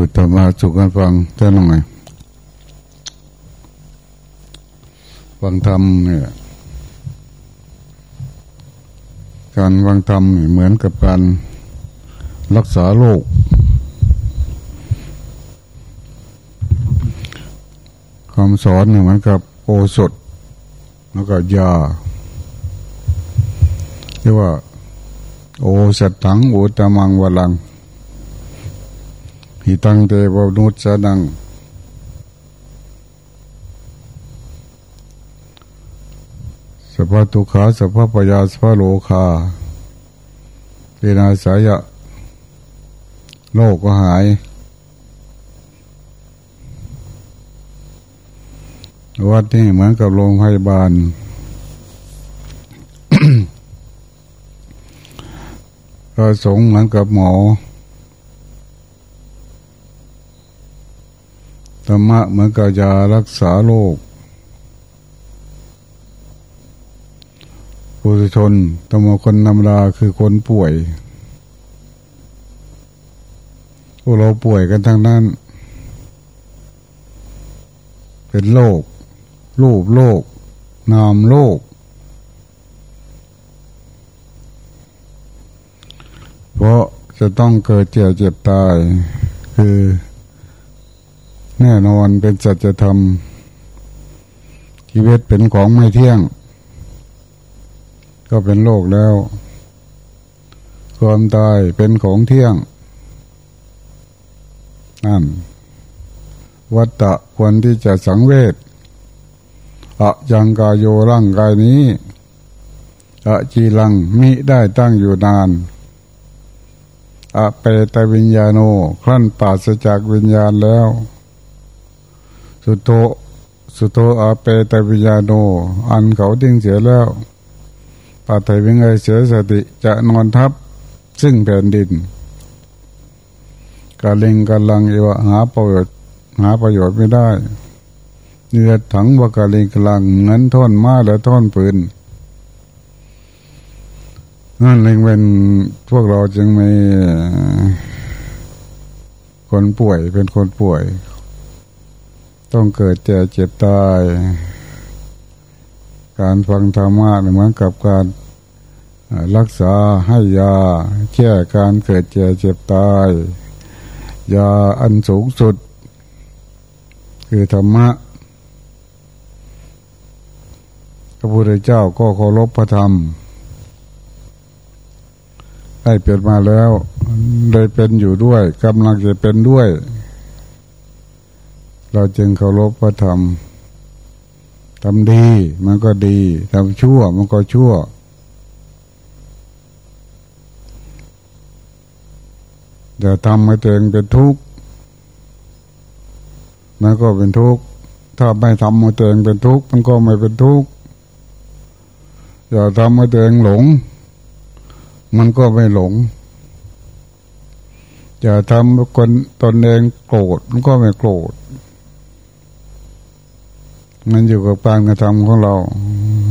พูดธรรมะสุกันฟังเท่าไหร่ฟังธรรมเนี่ยการฟังธรรมเหมือนกับการรักษาโรคคำสอนเหมือนกับโอสถ แล้วก็ยาเรียกว่า โอสัตถังอุตมังวลัง หิตังเตวนุสดัง สภาตุขาสภาพยาสภาโลคาเป็นอาศัยะโลกก็หาย วัดนี่เหมือนกับโรงพยาบาล ก็สงเหมือนกับหมอ ธรรมะเหมือนกับยารักษาโรคปุถุชนธรรมคนธรรมดาคือคนป่วยพวกเราป่วยกันทั้งนั้น เป็นโรครูปโรคนามโรคเพราะจะต้องเกิดเจ็บเจ็บตาย คือ แน่นอนเป็นสัจธรรม ชีวิตเป็นของไม่เที่ยง ก็เป็นโลกแล้ว ความตายเป็นของเที่ยง นั่น วัตตะควรที่จะสังเวชอะยังกายโยร่างกายนี้อะจีลังมิได้ตั้งอยู่นานอะเปตวิญญาโนครั้นปราศจากวิญญาณแล้ว สุโตสุโตอาเปตวิญญาโน อันเขาดิ้งเสียแล้วปาไทยวิงไงเสียสติจะนอนทับซึ่งแผ่นดินกาลิงกาลังเอวหาประโยชน์หาประโยชน์ไม่ได้เนื้อถังวากาลิงกาลังเงินท่อนมาและท่อนปืนนั่นเองเป็นพวกเราจึงไม่คนป่วยเป็นคนป่วย ต้องเกิดเจ็บเจ็บตาย การฟังธรรมะเหมือนกับการรักษาให้ยาแก้การเกิดเจ็บเจ็บตาย ยาอันสูงสุด คือธรรมะพระพุทธเจ้าก็เคารพพระธรรม ได้เปลี่ยนมาแล้ว ได้เป็นอยู่ด้วยกำลังจะเป็นด้วย เราจึงเคารพพระธรรมทำดีมันก็ดีทำชั่วมันก็ชั่ว อย่าทำให้ตัวเองเป็นทุกข์มันก็เป็นทุกข์ถ้าไม่ทำให้ตัวเองเป็นทุกข์มันก็ไม่เป็นทุกข์อย่าทำให้ตัวเองหลง มันก็ไม่หลง อย่าทำคนตนเองโกรธมันก็ไม่โกรธ มันอยู่กับการกระทำของเรา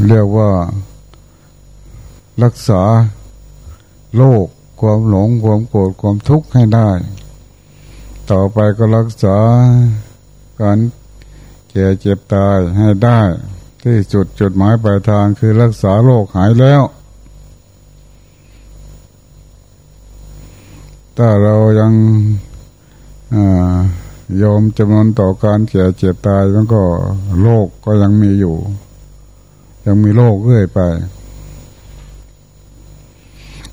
เรียกว่ารักษาโลกความหลงความโกรธความทุกข์ให้ได้ ต่อไปก็รักษาการแก่เจ็บตายให้ได้ ที่จุดจุดหมายปลายทางคือรักษาโรคหายแล้ว ถ้าเรายังอ่า ยอมจำนวนต่อการแก่เจ็บตายมันก็โลกก็ยังมีอยู่ ยังมีโลกเรื่อยไป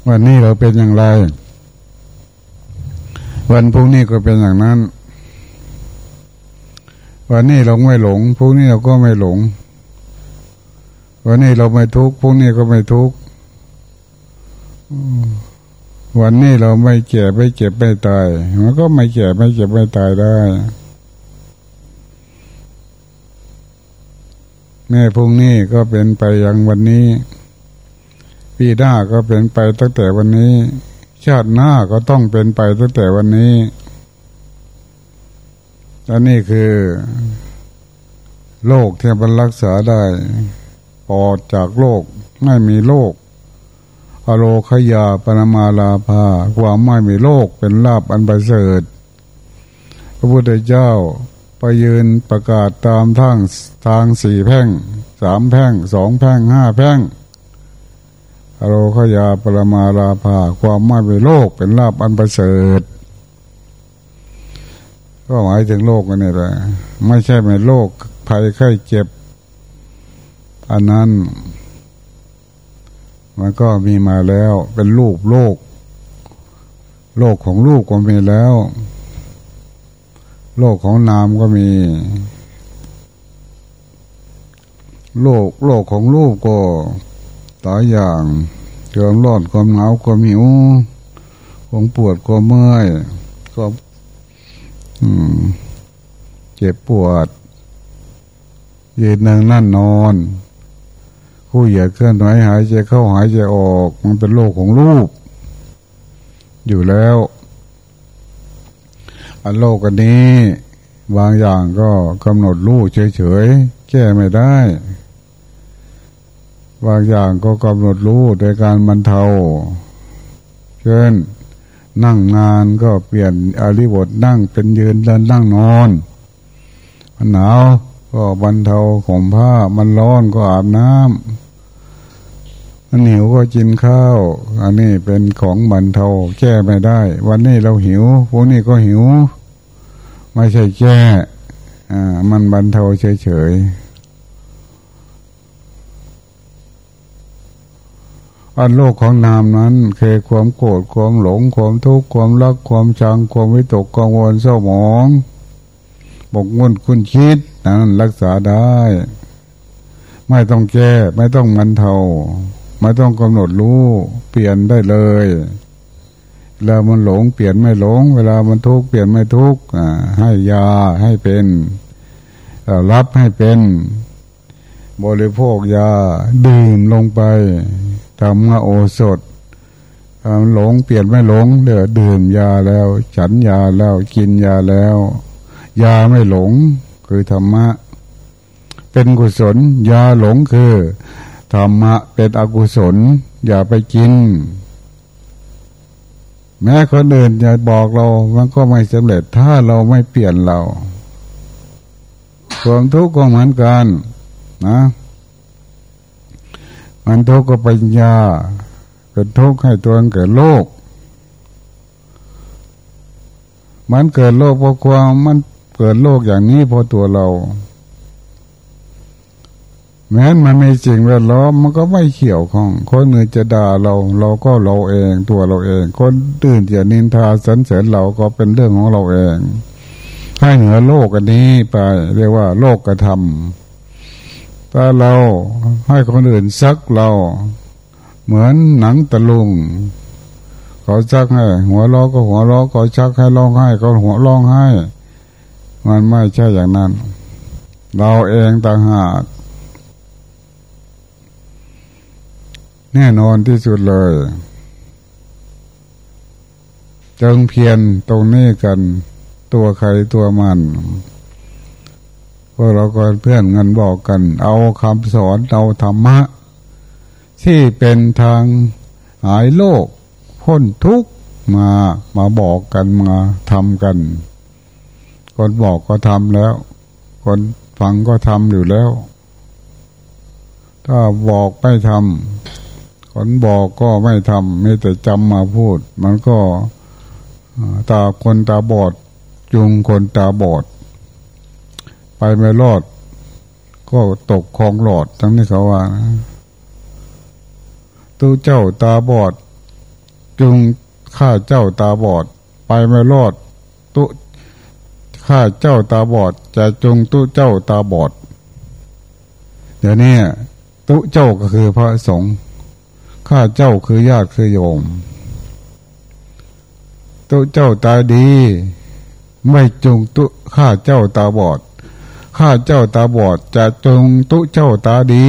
วันนี้เราเป็นอย่างไร วันพรุ่งนี้ก็เป็นอย่างนั้น วันนี้เราไม่หลงพรุ่งนี้เราก็ไม่หลง วันนี้เราไม่ทุกข์พรุ่งนี้ก็ไม่ทุกข์ วันนี้เราไม่เจ็บไม่เจ็บไม่ตายมันก็ไม่เจ็บไม่เจ็บไม่ตายได้แม่พรุ่งนี้ก็เป็นไปอย่างวันนี้ปีหน้าก็เป็นไปตั้งแต่วันนี้ ชาติหน้าก็ต้องเป็นไปตั้งแต่วันนี้อันนี้คือ โลกที่มันรักษาได้ ปอดจากโลกไม่มีโลก อโลขยาปนมาลาภาความไม่มีโลกเป็นลาบอันประเสริฐพระพุทธเจ้าไปยืนประกาศตามทางทางสี่แพ่งสามแพ่งสองแพ่งห้าแพ่งอโรขยาปรมาลาภาความไม่เป็นโลกเป็นลาบอันประเสริฐ ก็หมายถึงโลกกันนี่แหละไม่ใช่เป็นโลกภัยไข้เจ็บ อันนั้น มันก็มีมาแล้ว เป็นรูปโลก โลกของรูปก็มีแล้ว โลกของนามก็มี โลกโลกของรูปก็หลายอย่างความร้อนความหนาวความหิวความปวดความเมื่อยความเจ็บปวด ยืนนั่งนั่นนอน ผู้เหยียดเคลื่อนไหวหายใจเข้าหายใจออก มันเป็นโลกของรูป อยู่แล้ว อันโลกอันนี้ บางอย่างก็กำหนดรู้เฉยๆแก้ไม่ได้ บางอย่างก็กำหนดรู้โดยการบรรเทาเช่นนั่งงานก็เปลี่ยนอริบทนั่งเป็นยืนเดินนั่งนอน มันหนาวก็บรรเทาข่มผ้ามันร้อนก็อาบน้ำ มันหิวก็กินข้าว อันนี้เป็นของบรรเทาแก้ไม่ได้ วันนี้เราหิวพวกนี้ก็หิว ไม่ใช่แก้อ่ามันบรรเทาเฉยๆอันโลกของนามนั้นเคือความโกรธความหลงความทุกข์ความรักความชังความวิตกกังวลเศร้าหมองบกมุ่นคุณคิดนั้นรักษาได้ ไม่ต้องแก้ ไม่ต้องมันเทา ไม่ต้องกำหนดรู้ เปลี่ยนได้เลยเวลามันหลงเปลี่ยนไม่หลง เวลามันทุกข์เปลี่ยนไม่ทุกข์ให้ยาให้เป็นรับให้เป็น บริโภคยาดื่มลงไปธรรมโอสถหลงเปลี่ยนไม่หลงเดือดื่มยาแล้ว ฉันยาแล้วกินยาแล้ว ยาไม่หลงคือธรรมะ เป็นกุศลยาหลงคือ ธรรมะเป็นอกุศล อย่าไปกิน แม้คนอื่นจะบอกเรา มันก็ไม่สำเร็จถ้าเราไม่เปลี่ยนเราความทุกข์ก็เหมือนกันนะมันทุกข์ก็ปัญญาเป็นทุกข์ให้ตัวเกิดโลก มันเกิดโลกเพราะความมันเกิดโลกอย่างนี้เพราะตัวเรา แม้มันไม่จริงแวดล้อมมันก็ไม่เขี่ยวของ คนอื่นจะด่าเรา เราก็เราเองตัวเราเอง คนตื่นจะนินทาสรรเสริญเราก็เป็นเรื่องของเราเองให้เหนือโลกอันนี้ไป เรียกว่า โลกกระทำถ้าเราให้คนอื่นซักเรา เหมือนหนังตะลุงเขาชักให้หัวล้อก็หัวล้อเขาชักให้ร้องไห้ก็หัวร้องไห้ มันไม่ใช่อย่างนั้น เราเองต่างหาก แน่นอนที่สุดเลยจงเพียนตรงนี้กัน ตัวใครตัวมันพวกเราก็เพื่อนเงินบอกกัน เอาคำสอนเอาธรรมะ ที่เป็นทางหายโลกพ้นทุกมามาบอกกันมาทำกัน คนบอกก็ทำแล้ว คนฟังก็ทำอยู่แล้ว ถ้าบอกไม่ทำ คนบอกก็ไม่ทำไม่แต่จำมาพูด มันก็ตาคนตาบอด จุงคนตาบอด ไปไม่รอด ก็ตกคลองหลอดทั้งนี้เขาว่าตู้เจ้าตาบอด จุงข้าเจ้าตาบอด ไปไม่รอดตุข้าเจ้าตาบอด จะจงตุเจ้าตาบอด เดี๋ยวนี้ตุเจ้าก็คือพระสงฆ์ ข้าเจ้าคือญาติคือโยมตุเจ้าตาดี ไม่จงตุข้าเจ้าตาบอด ข้าเจ้าตาบอดจะจงตุเจ้าตาดี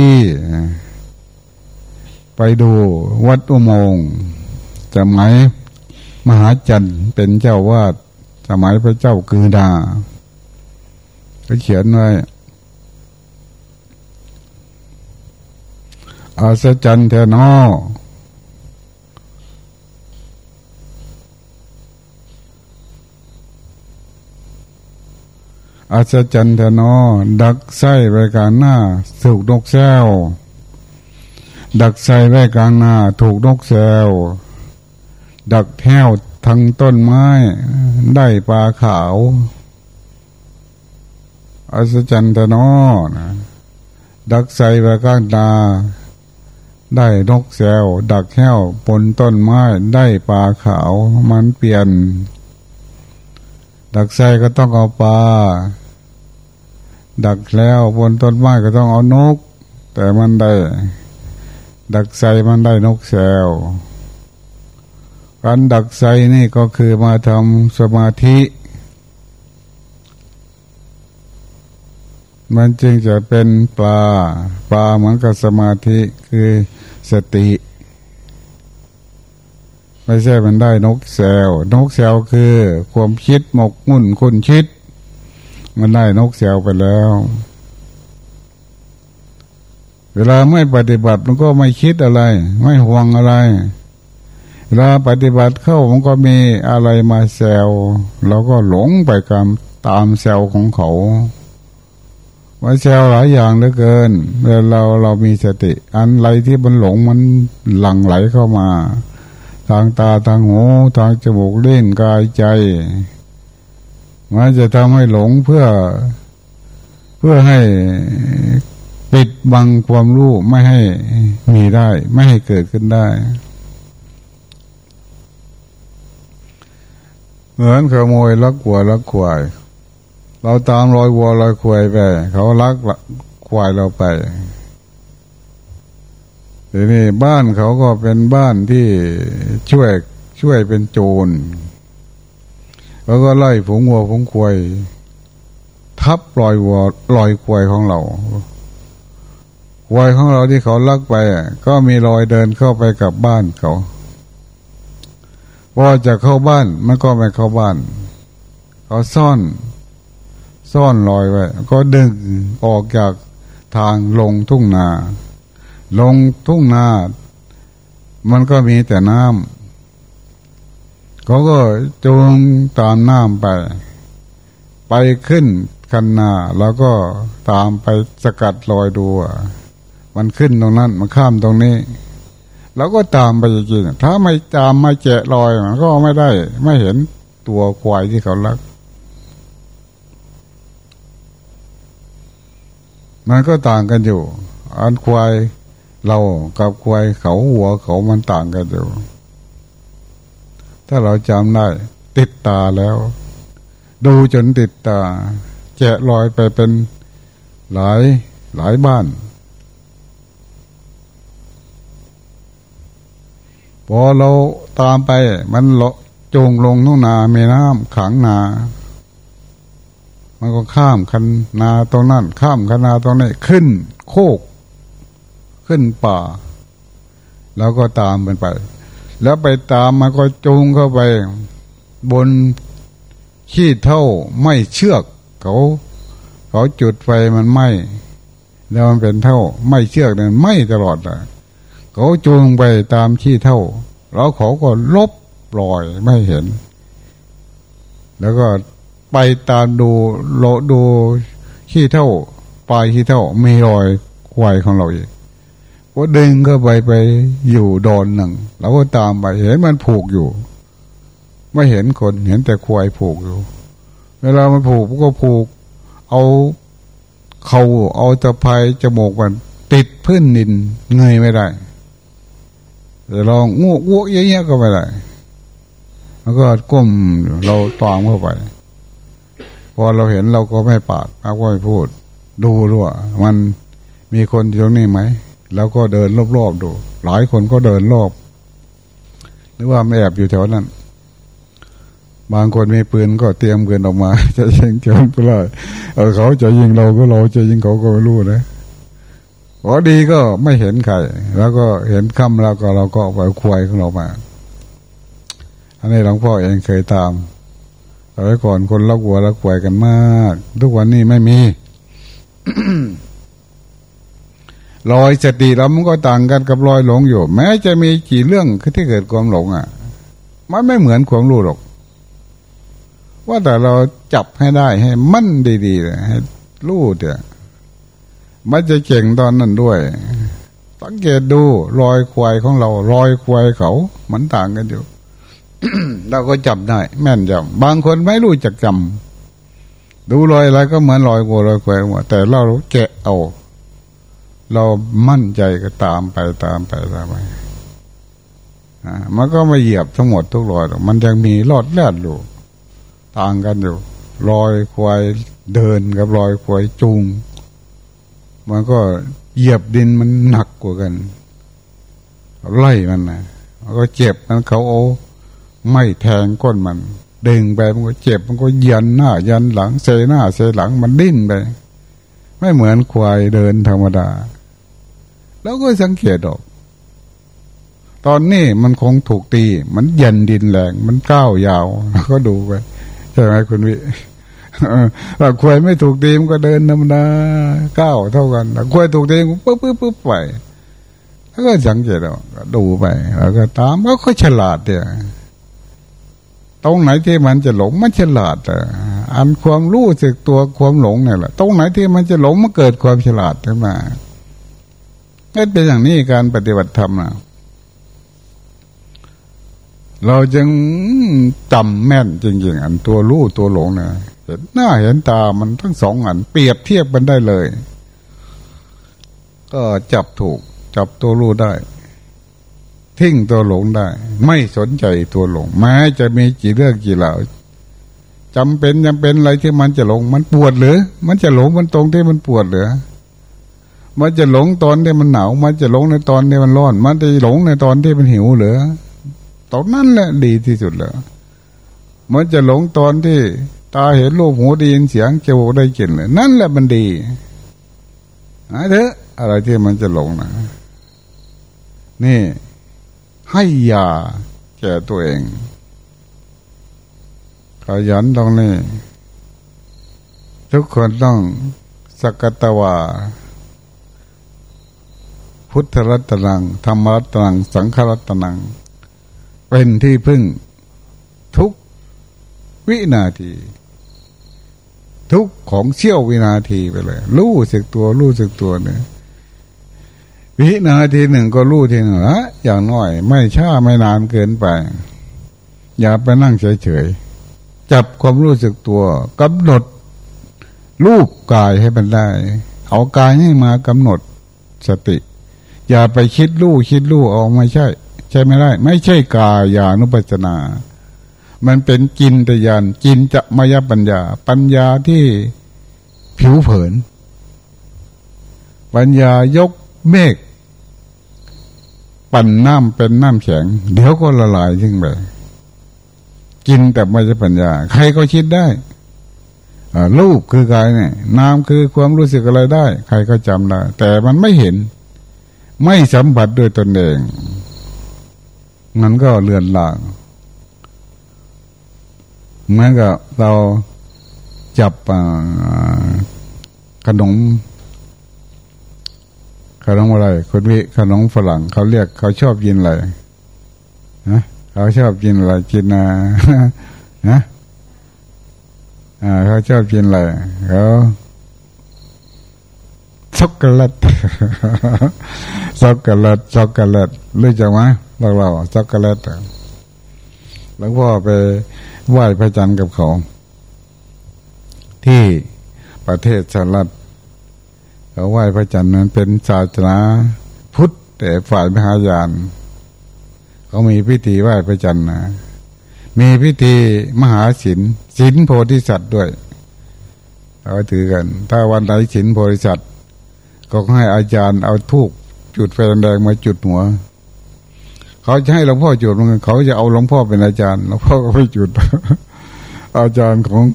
ไปดูวัดอุโมงค์สมัยมหาจันทร์เป็นเจ้าวาดสมัยพระเจ้ากือดาก็เขียนไว้ อาศจันเทนออัศจรรย์นอดักไส้ไว้กลางหน้า ถูกนกแซวดักไส้ไว้กลางหน้า ถูกนกแซวดักแห้วทั้งต้นไม้ ได้ปลาขาวอัศจรรย์นอนะดักไส้ไว้กลางหน้า ได้นกแซวดักแห้วบนต้นไม้ได้ปลาขาวมันเปลี่ยน ดักไส้ก็ต้องเอาปลาดักแล้วบนต้นไม้ก็ต้องเอานก แต่มันได้ ดักไส้มันได้นกแซวการดักไส้นี่ก็คือมาทำสมาธิ มันจึงจะเป็นปลา ปลาเหมือนกับสมาธิคือสติ ไม่ใช่มันได้นกแซวนกแซวคือ ความคิดหมกมุ่นคุณคิด มันได้นกแซวไปแล้ว เวลาไม่ปฏิบัติมันก็ไม่คิดอะไร ไม่ห่วงอะไร เวลาปฏิบัติเข้ามันก็มีอะไรมาแซวเราก็หลงไปกับตามแซวของเขา ว่าแซวหลายอย่างเหลือเกินเวลาเราเรามีสติ อันไรที่มันหลงมันหลั่งไหลเข้ามา ทางตาทางหูทางจมูกเล่นกายใจมันจะทำให้หลงเพื่อ เพื่อให้ปิดบังความรู้ไม่ให้มีได้ ไม่ให้เกิดขึ้นได้ เหมือนขโมยลักวัวลักควาย เราตามรอยวัวรอยควายไป เขาลักควายเราไปทีนี้บ้านเขาก็เป็นบ้านที่ช่วยช่วยเป็นโจร แล้วก็ไล่ผงวัวผงควายทับรอยวัวรอยควายของเราควายของเราที่เขาลักไป ก็มีรอยเดินเข้าไปกับบ้านเขาพอจะเข้าบ้านมันก็ไม่เข้าบ้าน เขาซ่อน ซ่อนลอยไว้ก็ดึงออกจากทางลงทุ่งนา ลงทุ่งนา มันก็มีแต่น้ำเขาก็จูงตามน้ำไป ไปขึ้นคันนาแล้วก็ตามไปสกัดลอยดูมันขึ้นตรงนั้น มันข้ามตรงนี้แล้วก็ตามไปจริงถ้าไม่ตามไม่แจะลอยมันก็ไม่ได้ ไม่เห็นตัวควายที่เขาลัก มันก็ต่างกันอยู่ อันควายเรากับควายเขาหัวเขามันต่างกันอยู่ ถ้าเราจำได้ ติดตาแล้ว ดูจนติดตาแจะลอยไปเป็นหลายหลายบ้านพอเราตามไปมันเลาะจงลงทุ่งนาเมน้ำขังนา มันก็ข้ามคันนาตรงนั้น ข้ามคันนาตรงนี้ขึ้น โคก ขึ้นป่า แล้วก็ตามมันไป แล้วไปตามมันก็จูงเข้าไป บนขี้เท่าไม่เชือก เขา เขาจุดไฟมันไหมแล้วมันเป็นเท่า ไม่เชือกเนี่ยไหมตลอดเลยเขาจูงไปตามขี้เท่า แล้วเขาก็ลบลอยไม่เห็น แล้วก็ ไปตามดูโลดูขี้เท่าปลายขี้เท่ามีรอยควายของเราอีกก็ดึงเข้าไปไปอยู่ดอนหนึ่งเราก็ตามไปเห็นมันผูกอยู่ ไม่เห็นคนเห็นแต่ควายผูกอยู่ เวลามันผูกก็ผูก เอาเขาเอาตะไคร้จมูกมันติดพื้นนินเงยไม่ได้แต่ลองงูอ้วกเยอะๆก็ไม่ได้แล้วก็ก้มเราตามเข้าไป พอเราเห็นเราก็ไม่ปากเราก็ไม่พูด ดูด้วย มันมีคนอยู่ตรงนี้ไหม แล้วก็เดินรอบๆดู หลายคนก็เดินรอบ หรือว่าแอบอยู่แถวนั้น บางคนมีปืนก็เตรียมปืนออกมา จะยิงเจ้าก็เลยเออเขาจะยิงเราก็เราจะยิงเขาก็ไม่รู้นะพอดีก็ไม่เห็นใคร แล้วก็เห็นค่ำแล้วก็เราก็ไปควายของเรามา อันนี้หลวงพ่อเองเคยตาม สมัยก่อนคนรักวัวรักควายกันมาก ทุกวันนี้ไม่มีรอยสติเรามันก็ต่างกันกับรอยหลงอยู่ แม้จะมีกี่เรื่องที่เกิดความหลงอะ มันไม่เหมือนความรู้หรอก ว่าแต่เราจับให้ได้ให้มั่นดีๆให้รู้เถอะมันจะเก่งตอนนั้นด้วยสังเกตดูรอยควายของเรา รอยควายเขา มันต่างกันอยู่ เราก็จับได้ แม่นยำบางคนไม่รู้จักจำดูรอยอะไรก็เหมือนรอยวัวรอยแควหมดแต่เราแกะเอา เรามั่นใจก็ตามไปตามไปตามไปมันก็ไม่เหยียบทั้งหมดทุกรอยมันยังมีรอดแล่นอยู่ต่างกันอยู่รอยควายเดินกับรอยควายจูง มันก็เหยียบดินมันหนักกว่ากันไล่มันนะมันก็เจ็บมันเขาเอา ไม่แทงก้นมันดึงไปมันก็เจ็บมันก็ยันหน้า ยันหลังเซหน้าเซหลังมันดิ้นไป ไม่เหมือนควายเดินธรรมดา แล้วก็สังเกตออก ตอนนี้มันคงถูกตี มันยันดินแรงมันก้าวยาวแล้วก็ดูไปใช่ไหมคุณวิถ้าควายไม่ถูกตีมันก็เดินธรรมดาก้าวเท่ากันถ้าควายถูกตีมันปุ๊บปุ๊บปุ๊บไปแล้วก็สังเกตเอาดูไปแล้วก็ตามก็ค่อยฉลาดเนี่ย ตรงไหนที่มันจะหลงมันฉลาดอะอันความรู้สึกตัวความหลงเนี่ยแหละตรงไหนที่มันจะหลงมันเกิดความฉลาดขึ้นมานั่นเป็นอย่างนี้การปฏิบัติธรรมนะเราจึงจำแม่นจริงๆอันตัวรู้ตัวหลงเนี่ยเห็นหน้าเห็นตามันทั้งสองอัน เปรียบเทียบกันได้เลย ก็จับถูก จับตัวรู้ได้ ทิ้งตัวหลงได้ ไม่สนใจตัวหลงแม้จะมีกี่เรื่องกี่เหล่าจำเป็นจำเป็นอะไรที่มันจะหลง มันปวดหรือ มันจะหลงมันตรงที่มันปวดหรือมันจะหลงตอนที่มันหนาว มันจะหลงในตอนที่มันร้อน มันจะหลงในตอนที่มันหิวหรือตรงนั้นแหละดีที่สุดแล้วมันจะหลงตอนที่ตาเห็นรูปหูได้ยินเสียงจมูกได้กลิ่นเลยนั่นแหละมันดีอะเถอะอะไรที่มันจะหลงนะนี่ ให้ยาแก่ตัวเอง ขยันตรงนี้ ทุกคนต้องสกตวาพุทธรัตนังธรรมรัตนัง สังฆรัตนัง เป็นที่พึ่ง ทุกวินาที ทุกของเชี่ยววินาทีไปเลย รู้สึกตัว รู้สึกตัวเนี่ย วินาทีหนึ่งก็รู้ทีหนึ่งละอย่างน้อย ไม่ช้าไม่นานเกินไป อย่าไปนั่งเฉยๆจับความรู้สึกตัวกำหนดรูปกายให้มันได้ เอากายให้มากำหนดสติ อย่าไปคิดรู้คิดรู้เอาไม่ใช่ ใช่ไม่ได้ ไม่ใช่กายานุปัจนา มันเป็นกินตยานกินจะมายปัญญา ปัญญาที่ผิวเผิน ปัญญายกเมฆ ปั่นน้ำเป็นน้ำแข็ง เดี๋ยวก็ละลายทิ้งไปกินแต่ไม่ใช่ปัญญา ใครก็คิดได้รูปคือกายเนี่ยน้ำคือความรู้สึกอะไรได้ ใครก็จำได้ แต่มันไม่เห็น ไม่สัมผัสด้วยตนเองมันก็เลือนลางเหมือนกับเราจับขนม ขนมอะไรคนวิขนมฝรั่งเขาเรียกเขาชอบกินอะไรนะเขาชอบกินอะไรกินนะนะอ่าเขาชอบกินอะไรเขาช็อกโกแลตช็อกโกแลตช็อกโกแลตรู้จักไหมเราเราช็อกโกแลตหลวงพ่อไปไหว้พระจันทร์กับเขาที่ประเทศสหรัฐ เขาไหว้พระจันทร์นั้นเป็นศาสนาพุทธแต่ฝ่ายมหายานเขามีพิธีไหว้พระจันทร์นะมีพิธีมหาศิลศิลโพธิสัตว์ด้วยเขาถือกัน ถ้าวันไหนศิลโพธิสัตว์ก็ให้อาจารย์เอาทูกจุดไฟแดงมาจุดหัว เขาจะให้หลวงพ่อจุดมันเขาจะเอาหลวงพ่อเป็นอาจารย์หลวงพ่อก็ไม่จุด อาจารย์ของ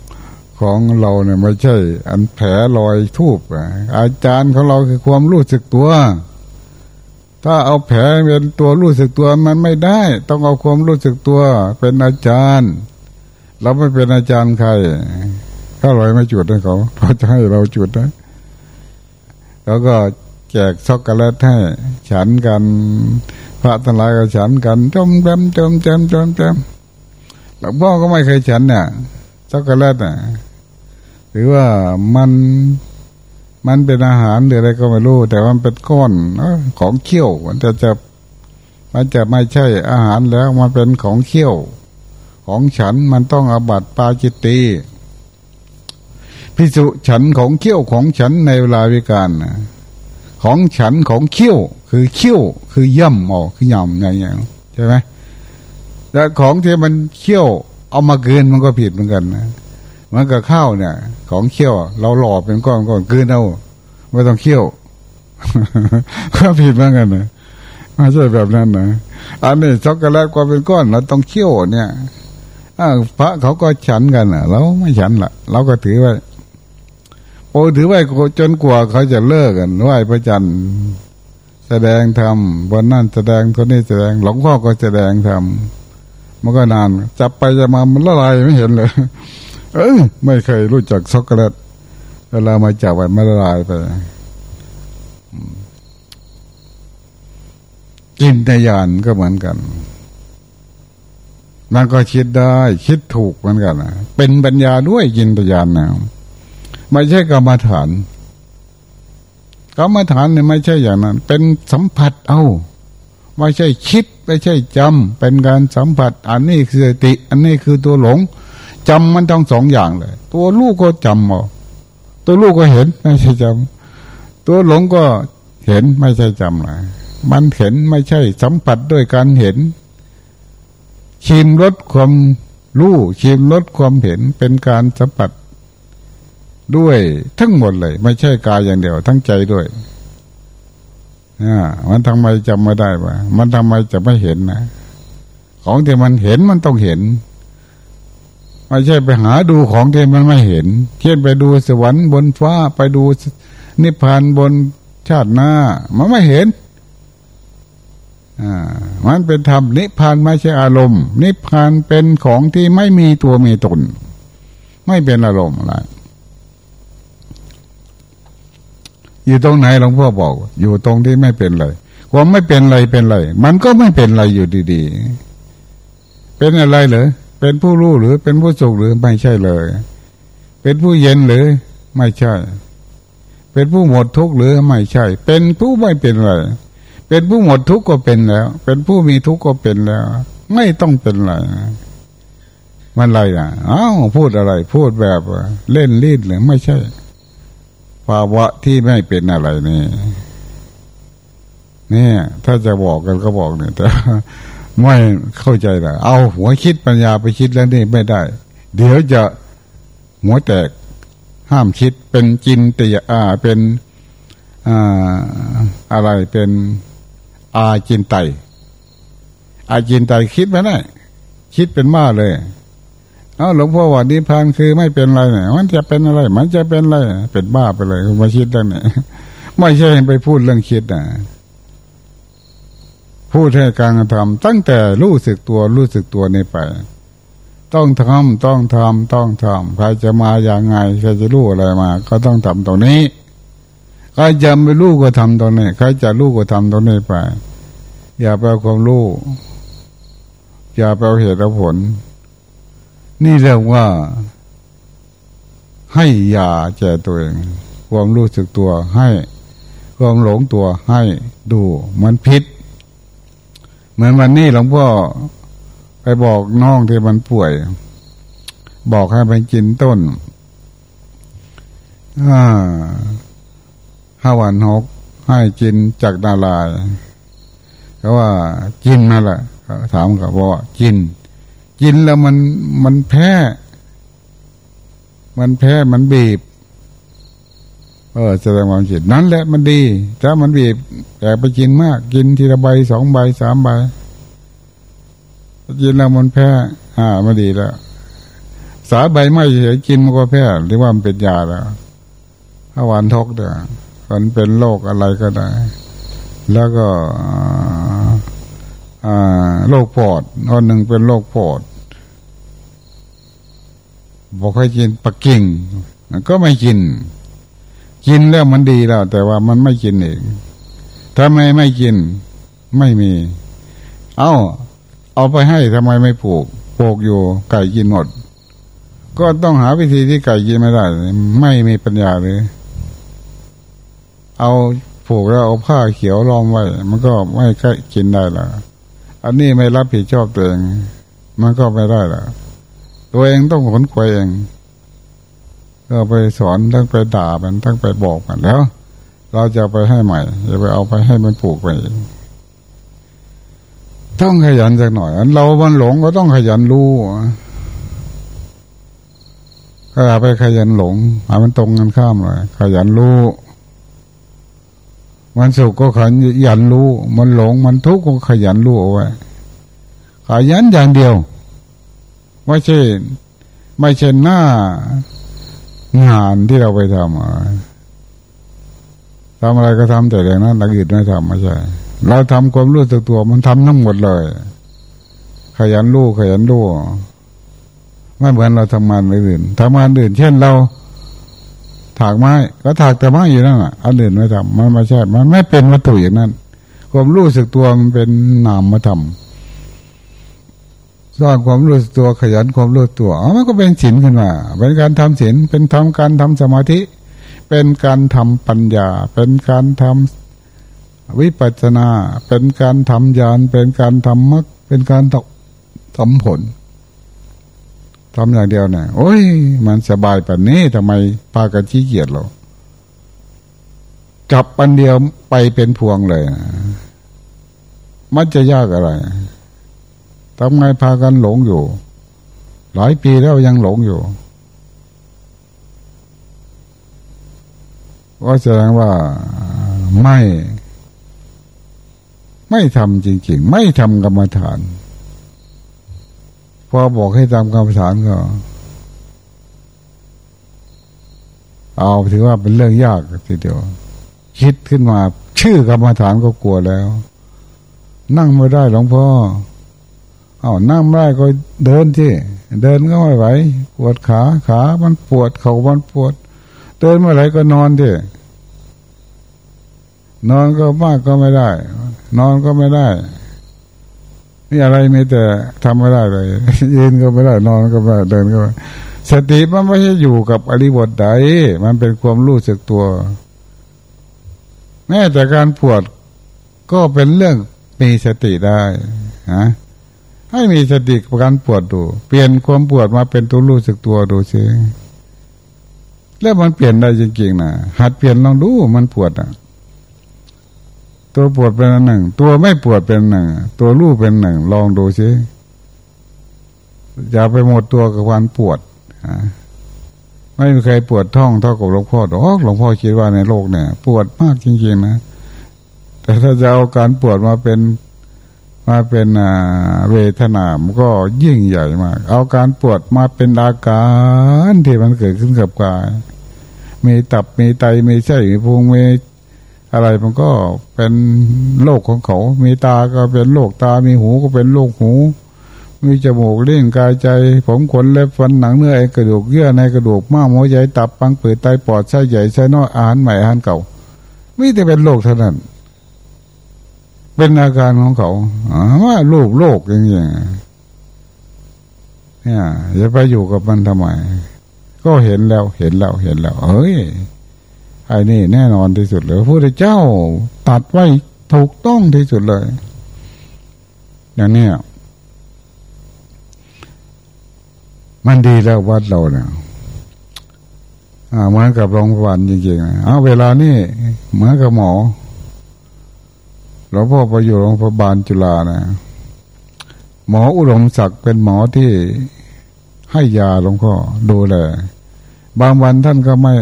ของเราเนี่ยไม่ใช่ อันแผลรอยทูบอาจารย์ของเราคือความรู้สึกตัว ถ้าเอาแผลเป็นตัวรู้สึกตัวมันไม่ได้ ต้องเอาความรู้สึกตัว เป็นอาจารย์ เราไม่เป็นอาจารย์ใคร ถ้าลอยไม่จุดให้เขาเขาจะให้เราจุดนะแล้วก็แจกช็อกโกแลตให้ฉันกัน พระทั้งหลายก็ฉันกันจมแจมจมแจมจมแจมหลวงพ่อก็ไม่เคยฉันเนี่ยช็อกโกแลตอะ หรือว่ามันมันเป็นอาหารหรืออะไรก็ไม่รู้ แต่มันเป็นก้อนของเคี้ยว มันจะจะมันจะไม่ใช่อาหารแล้วมันเป็นของเคี้ยว ของฉันมันต้องอบัตปาจิตตีพิสุฉันของเคี้ยวของฉันในเวลาวิการของฉันของเคี้ยว คือเคี้ยว คือย่ำออกคือย่ำอย่างเงี้ยใช่ไหมแล้วของที่มันเคี้ยว เอามาเกินมันก็ผิดเหมือนกันนะ มันกับข้าวเนี่ย ของเคี้ยว เราหล่อเป็นก้อนก้อนกินเอาไม่ต้องเคี้ยวก็ผิดเหมือนกันนะไม่ใช่แบบนั้นนะอันนี้ช็อกโกแลตก็เป็นก้อนเราต้องเคี้ยวเนี่ยพระเขาก็ฉันกันอะ เราไม่ฉันละเราก็ถือไว้โอ้ถือไว้จนกว่าเขาจะเลิกกันไหวพระจันทร์แสดงธรรมวันนั้นแสดงคนนี้แสดงหลวงพ่อก็แสดงธรรมมันก็นาน จับไปจะมามันละลายไม่เห็นเลย เออไม่เคยรู้จักช็อกโกแลตเวลามาจับไปมันละลายไปกินในยานก็เหมือนกัน มันก็คิดได้ คิดถูกเหมือนกันนะเป็นปัญญาด้วยกินตยานนะไม่ใช่กรรมฐานกรรมฐานเนี่ยไม่ใช่อย่างนั้น เป็นสัมผัสเอาไม่ใช่คิด ไม่ใช่จำเป็นการสัมผัส อันนี้คือสติ อันนี้คือตัวหลง จำมันต้องสองอย่างเลย ตัวลูกก็จำเอาตัวลูกก็เห็นไม่ใช่จำตัวหลงก็เห็นไม่ใช่จำเลยมันเห็นไม่ใช่ สัมผัสด้วยการเห็น ชิมลดความรู้ชิมลดความเห็นเป็นการสัมผัสด้วยทั้งหมดเลย ไม่ใช่กายอย่างเดียว ทั้งใจด้วยอ่ามันทำไมจำไม่ได้วะมันทำไมจะไม่เห็นนะของที่มันเห็นมันต้องเห็น ไม่ใช่ไปหาดูของที่มันไม่เห็น เช่นไปดูสวรรค์บนฟ้าไปดูนิพพานบนชาติหน้า มันไม่เห็นอ่ามันเป็นธรรมนิพพานไม่ใช่อารมณ์ นิพพานเป็นของที่ไม่มีตัวมีตน ไม่เป็นอารมณ์อะไรอยู่ตรงไหนหลวงพ่อบอก อยู่ตรงที่ไม่เป็นไรความไม่เป็นอะไรเป็นอะไรมันก็ไม่เป็นอะไรอยู่ดี ๆ เป็นอะไรเหรอ เป็นผู้รู้หรือเป็นผู้สุขหรือไม่ใช่เลย เป็นผู้เย็นหรือไม่ใช่ เป็นผู้หมดทุกข์หรือไม่ใช่ เป็นผู้ไม่เป็นไรเป็นผู้หมดทุกข์ก็เป็นแล้ว เป็นผู้มีทุกข์ก็เป็นแล้ว ไม่ต้องเป็นอะไรมันอะไรอะอ้าวพูดอะไร พูดแบบเล่นลีดหรือไม่ใช่ ภาวะที่ไม่เป็นอะไรนี่เนี่ย ถ้าจะบอกกันก็บอกเนี่ยแต่ ไม่เข้าใจเละเอาหัวคิดปัญญาไปคิดแล้วนี่ไม่ได้ เดี๋ยวจะหัวแตกห้ามคิดเป็นจินตยาเป็นอ่าอะไรเป็นอาจินไตอาจินไตคิดไม่ได้คิดเป็นมาเลยเอาหลวงพ่อว่านิพพานคือไม่เป็นอะไรเนี่ยมันจะเป็นอะไร มันจะเป็นอะไรเป็นบ้าไปเลยมาคิดแล้วเนี่ยไม่ใช่ไปพูดเรื่องคิดนะ พูดให้การกระทำตั้งแต่รู้สึกตัวรู้สึกตัวนี้ไป ต้องทำต้องทำต้องทำใครจะมาอย่างไงใครจะรู้อะไรมา ก็ต้องทำตรงนี้ใครจะไม่รู้ก็ทำตรงนี้ใครจะรู้ก็ทำตรงนี้ไป อย่าไปเอาความรู้อย่าไปเอาเหตุผล นี่เรียกว่า ให้ยาแก่ตัวเองความรู้สึกตัวให้ ความหลงตัวให้ดูมันพิษ เหมือนวันนี้หลวงพ่อไปบอกน้องที่มันป่วย บอกให้ไปกินต้นห้าวันหกให้กินจากดาลายเขาว่ากินนั่นแหละถามกับว่ากิน กินแล้วมันมันแพ้ มันแพ้มันบีบ เออแสดงความจิตนั้นแหละมันดีถ้ามันบีบแต่ไปกินมาก กินทีละใบสองใบสามใบกินแล้วมันแพ้อ่าไม่ดีแล้ว สาใบไม่เฉยกินมันก็แพ้หรือว่ามันเป็นยาแล้วถ้าหวานทกเด้อมันเป็นโรคอะไรก็ได้ แล้วก็โรคปอดคนหนึ่งเป็นโรคปอดบอกให้กินปักกิ่งก็ไม่กิน กินแล้วมันดีแล้ว แต่ว่ามันไม่กินเองถ้าไมไม่กิน ไม่มี เอาเอาไปให้ทำไมไม่ปลูกปลูกอยู่ไก่กินหมด ก็ต้องหาวิธีที่ไก่กินไม่ได้ ไม่มีปัญญาเลย เอาผูกแล้วเอาผ้าเขียวล้อมไว้ มันก็ไม่ใกล้กินได้ละอันนี้ไม่รับผิดชอบตัวเอง มันก็ไม่ได้ละตัวเองต้องขนขวยเอง ก็ไปสอนทั้งไปด่ามันทั้งไปบอกมันแล้ว เราจะไปให้ใหม่จะไปเอาไปให้มันปลูกไปต้องขยันสักหน่อยเรามันหลงก็ต้องขยันรู้ก็อย่าไปขยันหลงหามันตรงกันข้ามเลยขยันรู้มันสุขก็ขยันรู้ มันหลง มันทุกข์ก็ขยันรู้เอาไว้ขยันอย่างเดียว ไม่ใช่ ไม่ใช่หน้า งานที่เราไปทำทำอะไรก็ทำแต่อย่างนั้นละเอียดไม่ทำไม่ใช่เราทำความรู้สึกตัวมันทำทั้งหมดเลย ขยันรู้ขยันรู้ไม่เหมือนเราทำงานอื่นทำงานอื่น เช่นเราถากไม้ก็ถากแต่ไม้อยู่นั่นอะอันอื่นไม่ทำมันไม่ใช่ มันไม่เป็นวัตถุอย่างนั้น ความรู้สึกตัวมันเป็นนามมา สร้างความรู้ตัวขยันความรู้ตัวอ๋อมันก็เป็นศีลขึ้นมา เป็นการทำศีลเป็นทำการทำสมาธิ เป็นการทำปัญญา เป็นการทำวิปัสสนา เป็นการทำญาณเป็นการทำมรรคเป็นการทำผลทำอย่างเดียวเนี่ยโอ้ย มันสบายแบบนี้ทำไมพากันขี้เกียจเราจับปันเดียวไปเป็นพวงเลยมันจะยากอะไร ทำไงพากันหลงอยู่ หลายปีแล้วยังหลงอยู่ก็แสดงว่าไม่ ไม่ทำจริงๆ ไม่ทำกรรมฐาน พอบอกให้ทำกรรมฐานก็ เอาถือว่าเป็นเรื่องยากทีเดียว คิดขึ้นมา ชื่อกรรมฐานก็กลัวแล้ว นั่งไม่ได้หลวงพ่อ เอานั่งไม่ได้ก็เดินที่เดินก็ไม่ไหวปวดขาขามันปวดเข่ามันปวด เดินเมื่อไหร่ก็นอนที่นอนก็มากก็ไม่ได้ นอนก็ไม่ได้ นี่อะไรไม่แต่ทำไม่ได้เลยยืนก็ไม่ได้ นอนก็ไม่ได้เดินก็ไม่สติมันไม่ใช่อยู่กับอริบทใดมันเป็นความรู้สึกตัวแม้แต่การปวดก็เป็นเรื่องมีสติได้ฮะ ให้มีสติกับการปวดดู เปลี่ยนความปวดมาเป็นตัวรู้สึกตัวดูสิแล้วมันเปลี่ยนได้จริงๆนะหัดเปลี่ยนลองดูมันปวดอะ ตัวปวดเป็นหนึ่ง ตัวไม่ปวดเป็นหนึ่ง ตัวรู้เป็นหนึ่ง ลองดูสิอย่าไปหมดตัวกับความปวดไม่มีใครปวดท้องเท่ากับหลวงพ่อหรอกหลวงพ่อคิดว่าในโลกเนี่ย ปวดมากจริงๆนะแต่ถ้าจะเอาการปวดมาเป็น มาเป็นเวทนามก็ยิ่งใหญ่มาก เอาการปวดมาเป็นอาการที่มันเกิดขึ้นกับกาย มีตับ มีไต มีไส้ มีพุง มีอะไรมันก็เป็นโรคของเขา มีตาก็เป็นโรคตา มีหูก็เป็นโรคหู มีจมูกเลี้ยงกายใจ ผมขนเล็บฟันหนังเนื้อกระดูกเยื่อในกระดูกม้ามหัวใจตับปังเปิดไตปอดไส้ใหญ่ไส้น้อยอาหารใหม่อาหารเก่าไม่แต่เป็นโรคเท่านั้น เป็นอาการของเขาว่าโรคโรคอย่างเงี้ยเนี่ยจะไปอยู่กับมันทำไม ก็เห็นแล้วเห็นแล้วเห็นแล้วเฮ้ยไอ้นี่แน่นอนที่สุดเลยพระพุทธเจ้าตัดไว้ถูกต้องที่สุดเลย อย่างนี้มันดีแล้ววัดเราเนี่ยเหมือนกับโรงพยาบาลจริงๆเอาเวลานี่เหมือนกับหมอ หลวงพ่อไปอยู่โรงพยาบาลจุฬานะ หมออุดมศักดิ์เป็นหมอที่ให้ยาหลวงพ่อดูแลบางวันท่านก็ไม่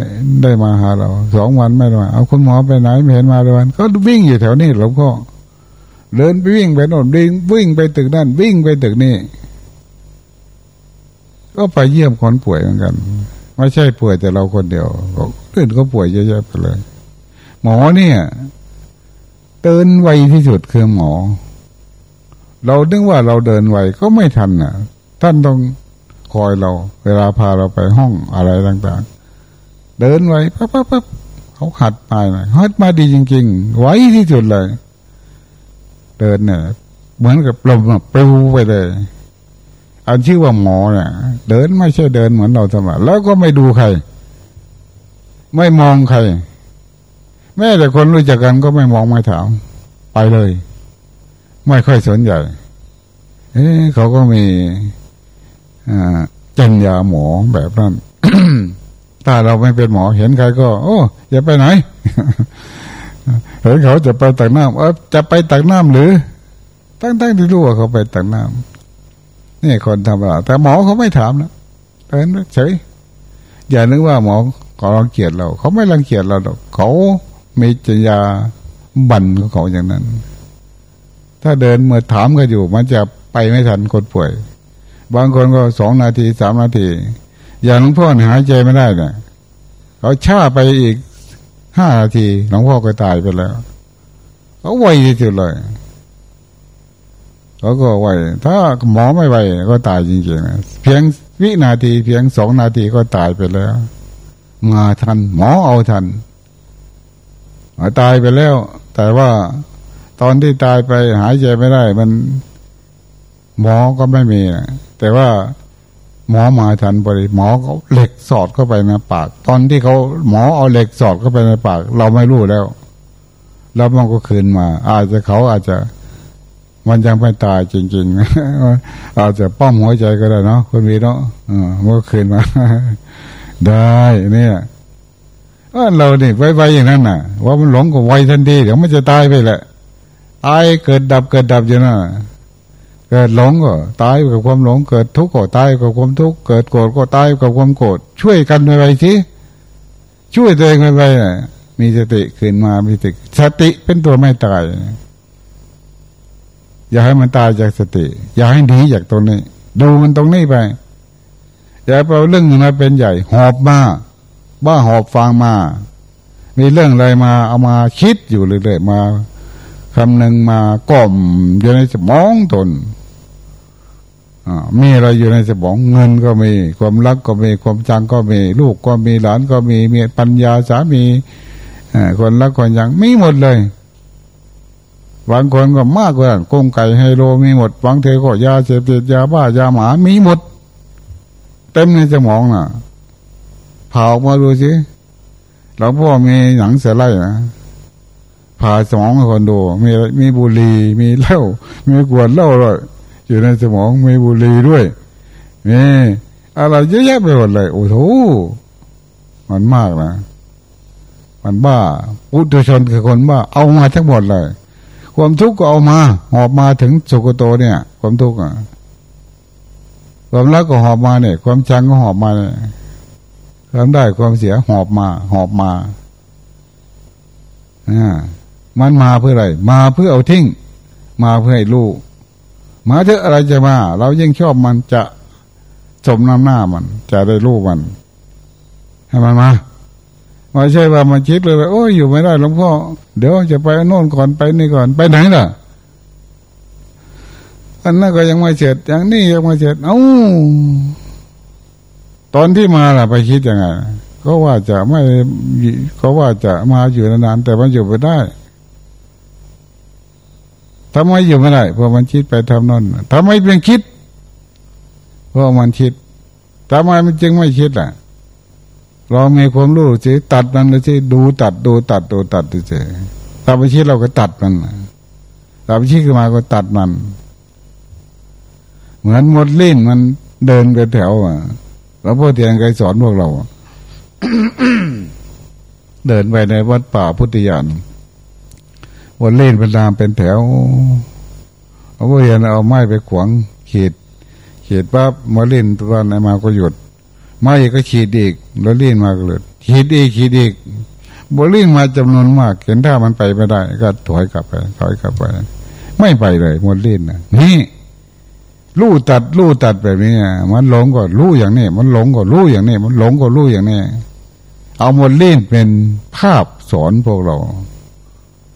ได้มาหาเราสองวันไม่มาเอาคุณหมอไปไหนไม่เห็นมาเลยวัน ก็วิ่งอยู่แถวนี้หลวงพ่อเดินไปวิ่งไปโน่นวิ่งวิ่งไปตึกนั่นวิ่งไปตึกนี้ก็ไปเยี่ยมคนป่วยเหมือนกันไม่ใช่ป่วยแต่เราคนเดียวอื่นก็ป่วยเยอะๆไปเลย หมอเนี่ย เดินไวที่สุดคือหมอ เราดึงว่าเราเดินไวก็ไม่ทันอะ ท่านต้องคอยเรา เวลาพาเราไปห้องอะไรต่างๆ เดินไวปั๊บปั๊บปั๊บเขาหัดมาหน่อยหัดมาดีจริง ๆ ไวที่สุดเลย เดินเนี่ยเหมือนกับลมปลิวไปเลยอันชื่อว่าหมอเนี่ยเดินไม่ใช่เดินเหมือนเราธรรมดาแล้วก็ไม่ดูใคร ไม่มองใคร แม้แต่คนรู้จักกันก็ไม่มองไม่ถาม ไปเลย ไม่ค่อยสนใจเอ๊เขาก็มีจัญญาหมอแบบนั้นถ้าเราไม่เป็นหมอเห็นใครก็ โอ้อย่าไปไหนเห็นเขาจะไปตักน้ำเออจะไปตักน้ำหรือ ตั้งๆที่รู้ว่าเขาไปตักน้ำนี่คนธรรมดาแต่หมอเขาไม่ถามนะเห็นเฉยอย่านึกว่าหมอเขารังเกียจเรา เขาไม่รังเกียจเราหรอกเขา มีจัญญาบันของเขาอย่างนั้น ถ้าเดินเมื่อถามกันอยู่ มันจะไปไม่ทันคนป่วย บางคนก็สองนาทีสามนาที อย่างหลวงพ่อหายใจไม่ได้เนี่ยเขาช้าไปอีกห้านาทีหลวงพ่อก็ตายไปแล้วเขาไวที่สุดเลยเขาก็ไวถ้าหมอไม่ไวก็ตายจริงๆเพียงวินาทีเพียงสองนาทีก็ตายไปแล้ว มาทัน หมอเอาทัน ตายไปแล้ว แต่ว่าตอนที่ตายไปหายใจไม่ได้ มันหมอก็ไม่มีแต่ว่าหมอมาทันพอดีหมอเขาเหล็กสอดเข้าไปในปาก ตอนที่เขาหมอเอาเหล็กสอดเข้าไปในปาก เราไม่รู้แล้ว แล้วมันก็คืนมา อาจจะเขาอาจจะ มันยังไม่ตายจริงๆอาจจะป้อมหัวใจก็ได้เนาะคุณวีเนาะมันก็คืนมา ได้เนี่ย เราเนี่ยไวๆอย่างนั้นน่ะ ว่ามันหลงก็ไวทันทีเดี๋ยวมันจะตายไปแหละตายเกิดดับเกิดดับอยู่น่ะเกิดหลงก็ตายกับความหลง เกิดทุกข์ก็ตายกับความทุกข์เกิดโกรธก็ตายกับความโกรธช่วยกันไปสิช่วยตัวเองไปไปมีสติขึ้นมามีสติสติเป็นตัวไม่ตาย อย่าให้มันตายจากสติ อย่าให้หนีจากตรงนี้ ดูมันตรงนี้ไป อย่าไปเอาเรื่องมาเป็นใหญ่ หอบมา บ้าหอบฟังมา มีเรื่องอะไรมาเอามาคิดอยู่เรื่อยๆมาคำหนึ่งมาก่อมอยู่ในสมองตนมีอะไรอยู่ในสมองเงินก็มี ความรักก็มีความจังก็มี ลูกก็มีหลานก็มีมีปัญญาสามีคนรักคนยังมีหมดเลยบางคนก็มากกว่ากุ้งไก่ไฮโลมีหมดบางเทก็ยาเสพติดยาบ้ายาหมามีหมด เต็มในสมองน่ะ ผามาดูสิหลวงพ่อมีหนังเสือไล่นะผ่าสมองคนดู มีมีบุหรี่มีเหล้ามีกวดเหล้าเลยอยู่ในสมองมีบุหรี่ด้วยนี่อะไรเยอะแยะไปหมดเลย โอ้โหมันมากนะมันบ้าอุตุชนคือคนบ้า เอามาทั้งหมดเลย ความทุกข์ก็เอามาหอบมาถึงสุกโตเนี่ย ความทุกข์อะความรักก็หอบมาเนี่ย ความชังก็หอบมาเนี่ย ความได้ความเสียหอบมา หอบมาอ่ามันมาเพื่ออะไร มาเพื่อเอาทิ้ง มาเพื่อให้ลูกมาเถอะอะไรจะมา เรายิ่งชอบมันจะสมน้ำหน้ามัน จะได้ลูกมัน ให้มันมาไม่ใช่ว่ามันคิดเลยว่าโอ้ยอยู่ไม่ได้หลวงพ่อ เดี๋ยวจะไปโน่นก่อนไปนี่ก่อนไปไหนล่ะอันนั้นก็ยังไม่เสร็จอย่างนี้ยังไม่เสร็จเอ้า ตอนที่มาล่ะไปคิดยังไงก็ว่าจะไม่เขาว่าจะมาอยู่นานๆแต่มันอยู่ไม่ได้ทำไมอยู่ไม่ได้เพราะมันคิดไปทำนั่นทำไมเป็นคิด เพราะมันคิดทำไมมันจึงไม่คิดล่ะเรามีความรู้สิตัดมันเลยสิดูตัดดูตัดดูตัดดูสิถ้าไปคิดเราก็ตัดมันถ้าไปคิดขึ้นมาก็ตัดมัน เหมือนหมดลิ้นมันเดินไปแถวอะ แล้วพ่อเทียนเคยสอนพวกเรา เดินไปในวัดป่าพุทธิยานวันเล่นเป็นรามเป็นแถวเอเรียนเอาไม้ไปขวางขีดขีดปั๊บมาเล่นตัวไหนมาก็หยุดไม้ก็ขีดอีกแล้วเล่นมาก็หลุดขีดอีกขีดอีกบอลลินมาจำนวนมาก เห็นถ้ามันไปไม่ได้ ก็ถอยกลับไปถอยกลับไป ไม่ไปเลยมดลินนะนี่ ลู่ตัดลู่ตัดแบบนี้มันหลงก็ลู่อย่างนี้ มันหลงก็ลู่อย่างนี้ มันหลงก็ลู่อย่างนี้ เอาหมดลินเป็นภาพสอนพวกเรา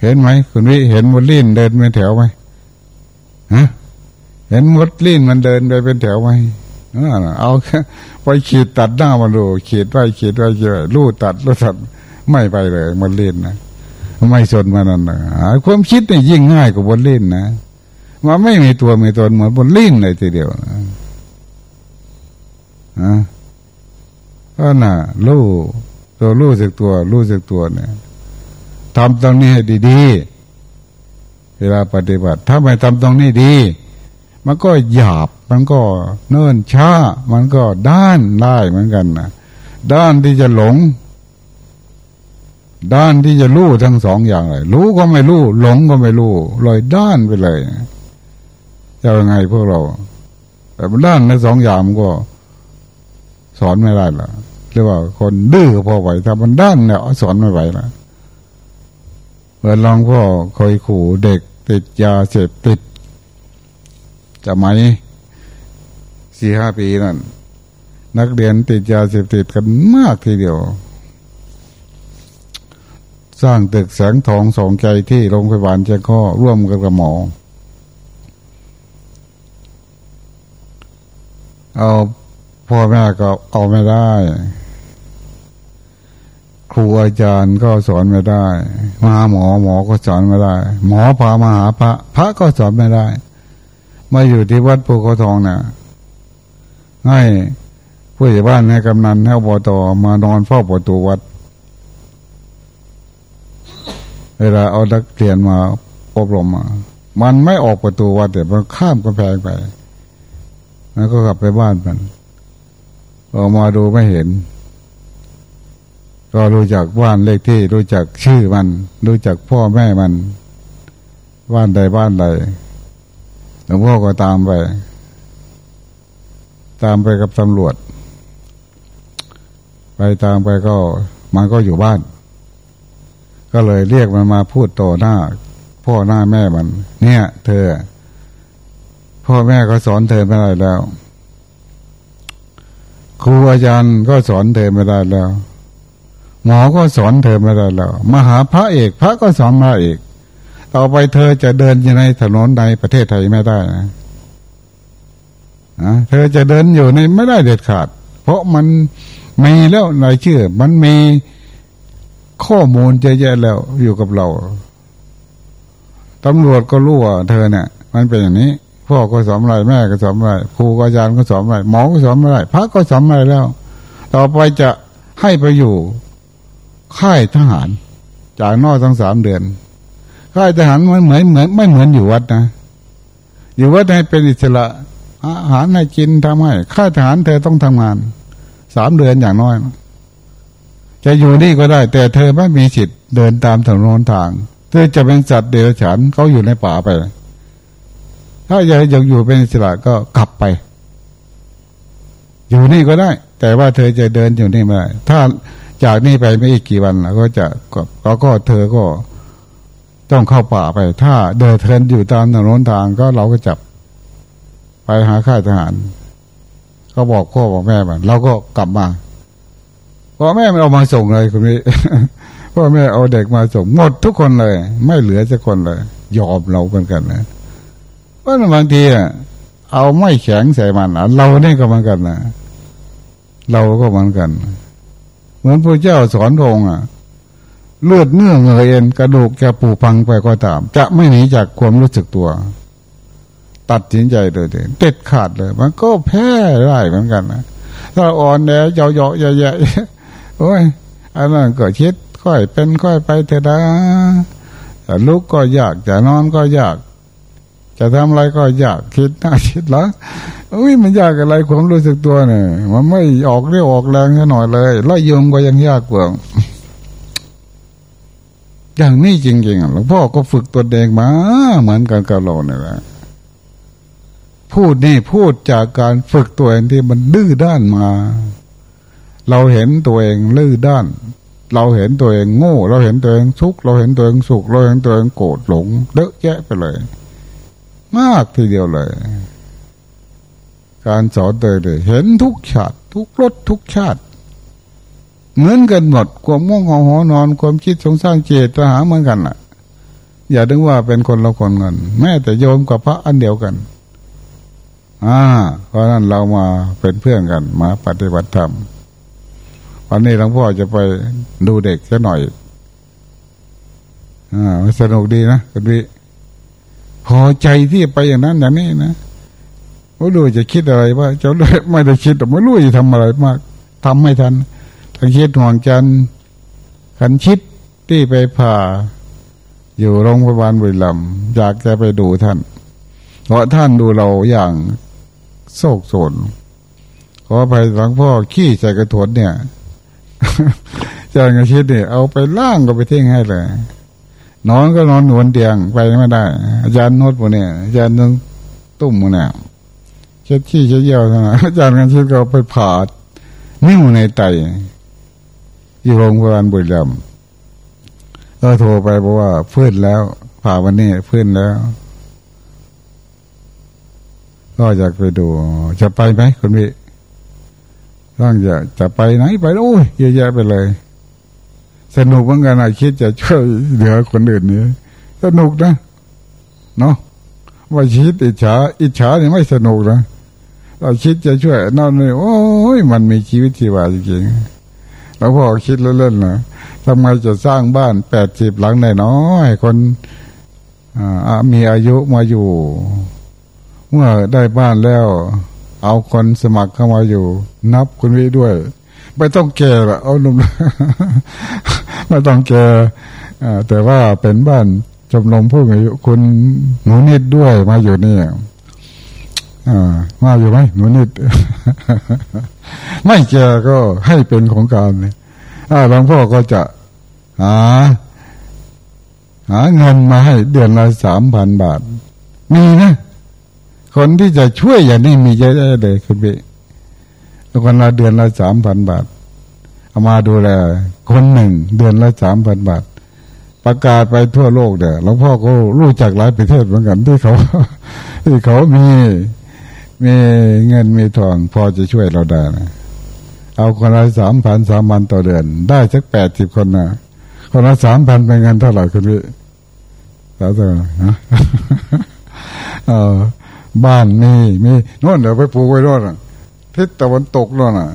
เห็นไหมคุณวิเห็นมดลิ้นเดินเป็นแถวไหมฮะเห็นมดลิ้นมันเดินไปเป็นแถวไหมเอาไปขีดตัดหน้ามันดูขีดไว้ขีดไว้เยอะลู่ตัดลู่ตัดไม่ไปเลยมดลิ้นนะไม่สนมันนั่นนะความคิดนี่ยิ่งง่ายกว่าบนลิ้นนะ มันไม่มีตัวมีตนเหมือนบนลิ้นเลยทีเดียวนะนะก็น่ะรู้ตัวรู้สึกตัว รู้สึกตัวเนี่ยทำตรงนี้ให้ดีๆเวลาปฏิบัติ ถ้าไม่ทำตรงนี้ดี มันก็หยาบมันก็เนิ่นช้า มันก็ด้านได้เหมือนกันนะด้านที่จะหลง ด้านที่จะรู้ทั้งสองอย่างเลยรู้ก็ไม่รู้หลงก็ไม่รู้ลอยด้านไปเลยจะ ยังไงพวกเรา แต่ด้านในสองอย่างมันก็ สอนไม่ได้หรอกเรียกว่าคนดื้อพอไหวถ้ามันด้านเนี่ยสอนไม่ไหวละเมื่อลองพ่อเคยขู่เด็กติดยาเสพติดจะไหมสี่ห้าปีนั่นนักเรียนติดยาเสพติดกันมากทีเดียว สร้างตึกแสงทองสองใจที่โรงพยาบาลเจ้าข้อร่วมกันกับหมอ เอาพ่อแม่ก็เอาไม่ได้ ครูอาจารย์ก็สอนไม่ได้มาหมอหมอก็สอนไม่ได้ หมอพามาหาพระ พระก็สอนไม่ได้ มาอยู่ที่วัดภูเขาทองเนะ่ยให้ผู้ใหญ่บ้านให้กำนันให้อบตมานอนเฝ้าประตูวัด เวลาเอานักเรียนมาอบรมมา มันไม่ออกประตูวัดแต่มันข้ามกำแพงไป แล้วก็กลับไปบ้านมันออกมาดูไม่เห็น ก็รู้จักบ้านเลขที่รู้จักชื่อมัน รู้จักพ่อแม่มัน บ้านใดบ้านใดหลวงพ่อก็ตามไป ตามไปกับตำรวจ ไปตามไปก็มันก็อยู่บ้าน ก็เลยเรียกมันมาพูดต่อหน้า พ่อหน้าแม่มัน เนี่ย เธอ พ่อแม่ก็สอนเธอไม่ได้แล้ว ครูอาจารย์ก็สอนเธอไม่ได้แล้ว หมอก็สอนเธอไม่ได้แล้ว มหาพระเอกพระก็สอนมาเอกต่อไปเธอจะเดินอยู่ในถนนในประเทศไทยไม่ได้นะเธอจะเดินอยู่ในไม่ได้เด็ดขาด เพราะมันมีแล้วนายเชื่อ มันมีข้อมูลเยอะแยะแล้วอยู่กับเราตำรวจก็รู้ว่าเธอเนี่ย มันเป็นอย่างนี้ พ่อก็สอนอะไรแม่ก็สอนอะไรครูอาจารย์ก็สอนอะไรหมอก็สอนอะไรพระก็สอนอะไรแล้ว ต่อไปจะให้ไปอยู่ค่ายทหาร จากนอกทั้งสามเดือนค่ายทหารมันเหมือนเหมือนไม่เหมือนอยู่วัดนะ อยู่วัดให้เป็นอิสระ อาหารให้กินทำให้ค่ายทหารเธอต้องทำงานสามเดือนอย่างน้อย จะอยู่นี่ก็ได้ แต่เธอไม่มีสิทธิ์เดินตามถนนทาง เธอจะเป็นสัตว์เดรัจฉานเขาอยู่ในป่าไป ถ้าอยากอยู่เป็นอิสระก็กลับไป อยู่นี่ก็ได้ แต่ว่าเธอจะเดินอยู่นี่ไม่ได้ถ้าจากนี่ไปไม่อีกกี่วันก็จะก็ก็เธอก็ต้องเข้าป่าไป ถ้าเดินเทินอยู่ตามถนนทางก็เราก็จับ ไปหาค่ายทหาร ก็บอกพ่อบอกแม่มันเราก็กลับมาพ่อแม่ไม่เอามาส่งเลยคุณพี่พ่อแม่เอาเด็กมาส่งหมดทุกคนเลย ไม่เหลือสักคนเลย ยอมเราเป็นกันนะ เพราะบางทีอะเอาไม่แข็งใส่มันเราเนี่ยก็เหมือนกันนะเราก็เหมือนกัน เหมือนพระเจ้าสอนองค์อะ เลือดเนื้อเงยเอ็นกระดูกจะปูพังไปก็ตาม จะไม่หนีจากความรู้สึกตัว ตัดสินใจเลยเด็ดขาดเลย มันก็แพ้ได้เหมือนกันนะถ้าอ่อนแอเยาะเยาะแย่ๆโอ้ยอันนั้นก็คิดค่อยเป็นค่อยไปเถอะนะลุกก็ยากจะนอนก็ยาก จะทำอะไรก็ยากคิดหน้าคิดหลังอุ้ยมันยากอะไรความรู้สึกตัวเนี่ยมันไม่ออกเรียออกแรงแค่หน่อยเลยไล่ยมก็ยังยากกว่าอย่างนี้จริงๆหลวงพ่อก็ฝึกตัวเองมา เหมือนกันกับเราเนี่ยแหละพูดนี่พูดจากการฝึกตัวเองที่มันดื้อด้านมา เราเห็นตัวเองลื้อด้าน เราเห็นตัวเองโง่ เราเห็นตัวเองทุกข์เราเห็นตัวเองสุขเราเห็นตัวเองโกรธหลงเยอะแยะไปเลย มากทีเดียวเลย การสอนเลยเลยเห็นทุกชาติ ทุกรสทุกชาติ เหมือนกันหมดความง่วงหอนอน ความคิดสงสร้างเจตหาเหมือนกันล่ะ อย่าดึงว่าเป็นคนละคนกันแม้แต่โยมกับพระอันเดียวกันอ่าเพราะนั้นเรามาเป็นเพื่อนกัน มาปฏิบัติธรรมวันนี้หลวงพ่อจะไปดูเด็กแค่หน่อยอ่าสนุกดีนะคุณพี่ พอใจที่ไปอย่างนั้นอย่างนี้นะไม่รู้จะคิดอะไรว่าจ้าเลยไม่ได้คิดแต่ไม่รู้จะทำอะไรมากทำไม่ทันทั้งคิดห่วงจันขันชิดที่ไปผ่า อยู่โรงพยาบาลบุรีรัมย์อยากจะไปดูท่าน เพราะท่านดูเราอย่างโศกโศนขอไปหลังพ่อขี้ใส่กระถนเนี่ยจางอาชิดเนี่ยเอาไปล่างก็ไปทิ้งให้เลย นอนก็นอนหนวนเตียงไปไม่ได้ อาจารย์โนดพวกเนี่ยอาจารย์นึงตุ้มพวกเนี่ยเช็ดขี้เช็ดเยี่ยวท่านั้นอาจารย์กันชิดก็ไปผ่านิ้วในไตอยู่โรงพยาบาลบุรีรัมย์ก็โทรไปบอกว่าฟื้นแล้ว ผ่าวันนี้ฟื้นแล้ว ก็อยากไปดู จะไปไหมคุณพี่ร่างจะจะไปไหนไปโอ้ยเยอะแยะไปเลย สนุกเหมือนกันนะคิดจะช่วยเหลือคนอื่นนี่สนุกนะเนาะว่าชีวิตอิจฉาอิจฉาเนี่ยไม่สนุกนะเราคิดจะช่วยนั่นเลยโอ้ยมันมีชีวิตชีวาจริงๆแล้วพอคิดเล่นๆนะทำไมจะสร้างบ้านแปดสิบหลังได้น้อยคนอ่ามีอายุมาอยู่ เมื่อได้บ้านแล้ว เอาคนสมัครเข้ามาอยู่ นับคุณวิด้วย ไม่ต้องแก่ละเอาหนุ่มไม่ต้องแก่แต่ว่าเป็นบ้านจมลมผู้อายุคุณหนูนิดด้วยมาอยู่นี่มาอยู่ไหมหนูนิด ไม่แก่ก็ให้เป็นของการเนี่ยหลวงพ่อก็จะหาหาเงินมาให้เดือนละสามพันบาท มีนะ คนที่จะช่วยอย่างนี้มีเยอะเลยคุณพี่ แล้วคนละเดือนละสามพันบาทเอามาดูแลคนหนึ่งเดือนละสามพันบาท ประกาศไปทั่วโลกเด้อหลวงพ่อก็รู้จักหลายประเทศเหมือนกันที่เขา ที่เขามีมีเงินมีทอง พอจะช่วยเราได้นะเอาคนละสามพันสามพันต่อเดือน ได้สักแปดสิบคนนะคนละสามพันเป็นเงินเท่าไหร่คุณพี่สาวเท่าฮะเออบ้านมีมีโน่นเดี๋ยวไปปลูกไว้ด้วย ทิศตะวันตกโน่นน่ะ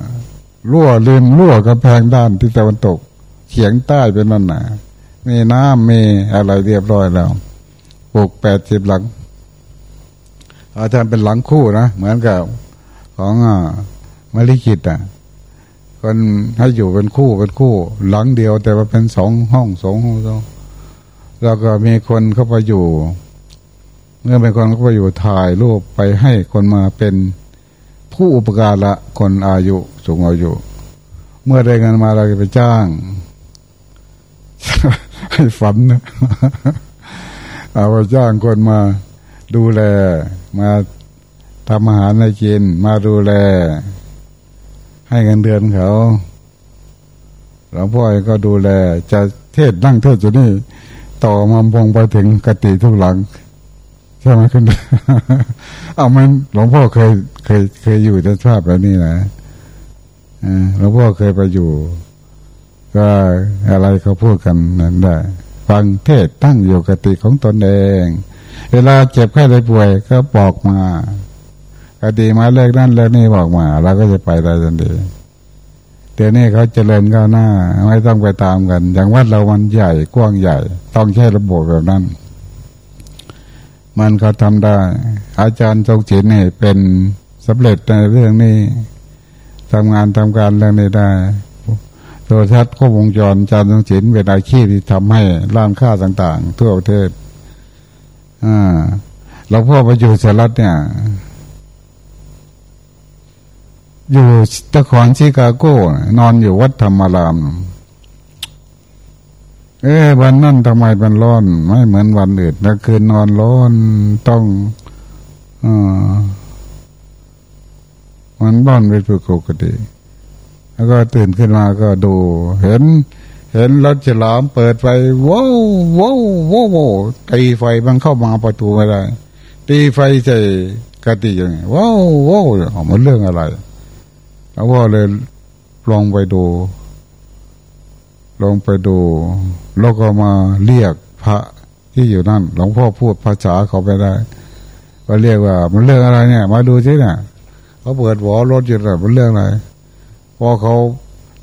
รั่วริมรั่วกระแพงด้านทิศตะวันตกเฉียงใต้เป็นนั่นน่ะมีน้ำมีอะไรเรียบร้อยแล้วปลูกแปดสิบหลัง อาจารย์เป็นหลังคู่นะเหมือนกับของอ่ามลิกิตอะคนให้อยู่เป็นคู่เป็นคู่ หลังเดียวแต่ว่าเป็นสองห้องสองห้องสองแล้วก็มีคนเข้าไปอยู่ เมื่อเป็นคนก็ไปอยู่ถ่ายรูปไปให้คนมาเป็น ผู้อุปการะคนอายุสูงอายุ เมื่อได้เงินมาเราจะไปจ้าง ให้ฝันนะเอาไปจ้างคนมาดูแล มาทำอาหารให้กิน มาดูแล ให้เงินเดือนเขาหลวงพ่อก็ดูแล จะเทศนั่งเทศจุดนี้ต่อมาพงไปถึงกติทุกหลัง ช่ไหมคุณเอามันหลวงพ่อเคยเคยเคยอยู่ในสภาพแบบนี้นะหลวงพ่อเคยไปอยู่ ก็อะไรเขาพูดกันนั้นได้ ฟังเทศตั้งอยู่กติของตนเอง เวลาเจ็บแค่ได้ป่วยก็บอกมากติมาเลิกนั่นเลิกนี่บอกมาเราก็จะไปได้ทันทีเดี๋ยวนี้เขาเจริญก้าวหน้า ไม่ต้องไปตามกัน อย่างวัดเรามันใหญ่กว้างใหญ่ ต้องใช้ระบบแบบนั้น มันก็ทำได้ อาจารย์ทรงศิลป์นี่เป็นสำเร็จในเรื่องนี้ทำงานทำการเรื่องนี้ได้โทรทัศน์ควบวงจรอาจารย์ทรงศิลป์เป็นอาชีพที่ทำให้ร้านค้าต่าง ๆ ทั่วประเทศอ่าเราพ่อไปอยู่สหรัฐเนี่ย อยู่ตะขอนชิคาโกนอนอยู่วัดธรรมาราม เอ๊วันนั้นทำไมมันร้อน ไม่เหมือนวันอื่นกลางคืนนอนร้อนต้องอมันร้อนเป็นปกติ แล้วก็ตื่นขึ้นมาก็ดู เห็น เห็นรถฉลามเปิดไฟว้าวว้าวว้าวตีไฟมันเข้ามาประตูไม่ได้ตีไฟใส่กติอย่างนี้ว้าวว้าวมันเรื่องอะไรแล้วว่าเลยลองไปดู ลองไปดู แล้วก็มาเรียกพระที่อยู่นั่น หลวงพ่อพูดภาษาเขาไปได้ก็เรียกว่า มันเรื่องอะไรเนี่ย มาดูสิเนี่ยเขาเปิดหัวรถอยู่แบบมันเรื่องอะไรพอเขา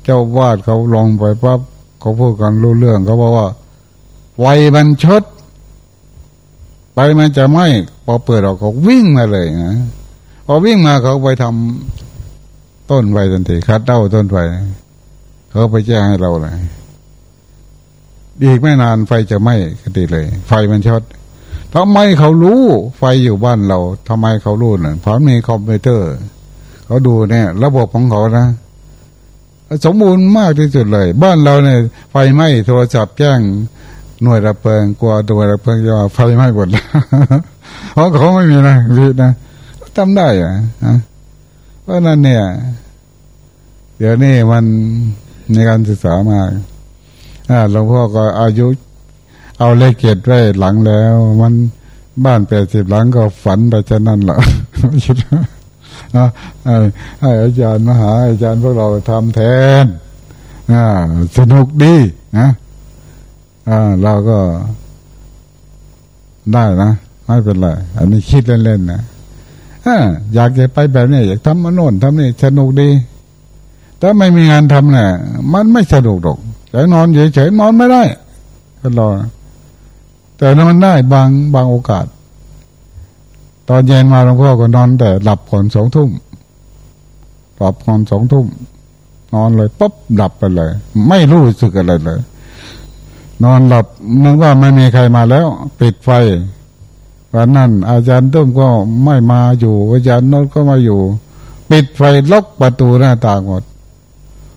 เจ้าวาดเขาลองไปปั๊บเขาพูดกันรู้เรื่องเขาบอกว่าไฟมันชดไปมันจะไหมพอเปิดออกเขาวิ่งมาเลยนะพอวิ่งมาเขาไปทำต้นไฟทันทีคัดเต้าต้นไฟเขาไปแจ้งให้เราเลย อีกไม่นานไฟจะไหม้คดีเลย ไฟมันช็อตทำไมเขารู้ไฟอยู่บ้านเราทำไมเขารู้น่ะเพราะมีคอมพิวเตอร์ เขาดูเนี่ย ระบบของเขานะสมบูรณ์มากที่สุดเลย บ้านเราเนี่ยไฟไหม้โทรศัพท์แจ้งหน่วยระเบิงกลัวหน่วยระเบิงจะไฟไหม้หมดเพราะเขาไม่มีนะวินะทำได้อะเพราะนั้นเนี่ย เดี๋ยวนี้มันในการศึกษามาก หลวงพ่อก็อายุ เอาเลขเกตไว้หลังแล้ว มันบ้านแปดสิบหลังก็ฝันไปจะนั่นแหละคิดให้อาจารย์มหา อาจารย์พวกเราทำแทนสนุกดีนะเราก็ได้นะไม่เป็นไร อันนี้คิดเล่นๆนะอยากจะไปแบบนี้อยากทำมโนนทำนี่สนุกดีถ้าไม่มีงานทำเนี่ยมันไม่สนุกหรอก แต่นอนเฉยๆนอนไม่ได้ก็รอแต่นอนได้บางบางโอกาส ตอนเย็นมาหลวงพ่อก็นอนแต่หลับก่อนสองทุ่มหลับก่อนสองทุ่มนอนเลยปุ๊บหลับไปเลย ไม่รู้สึกอะไรเลย นอนหลับนึกว่าไม่มีใครมาแล้ว ปิดไฟวันนั้น อาจารย์ต้มก็ไม่มาอยู่ อาจารย์โน้ตก็มาอยู่ ปิดไฟล็อกประตูหน้าต่างหมด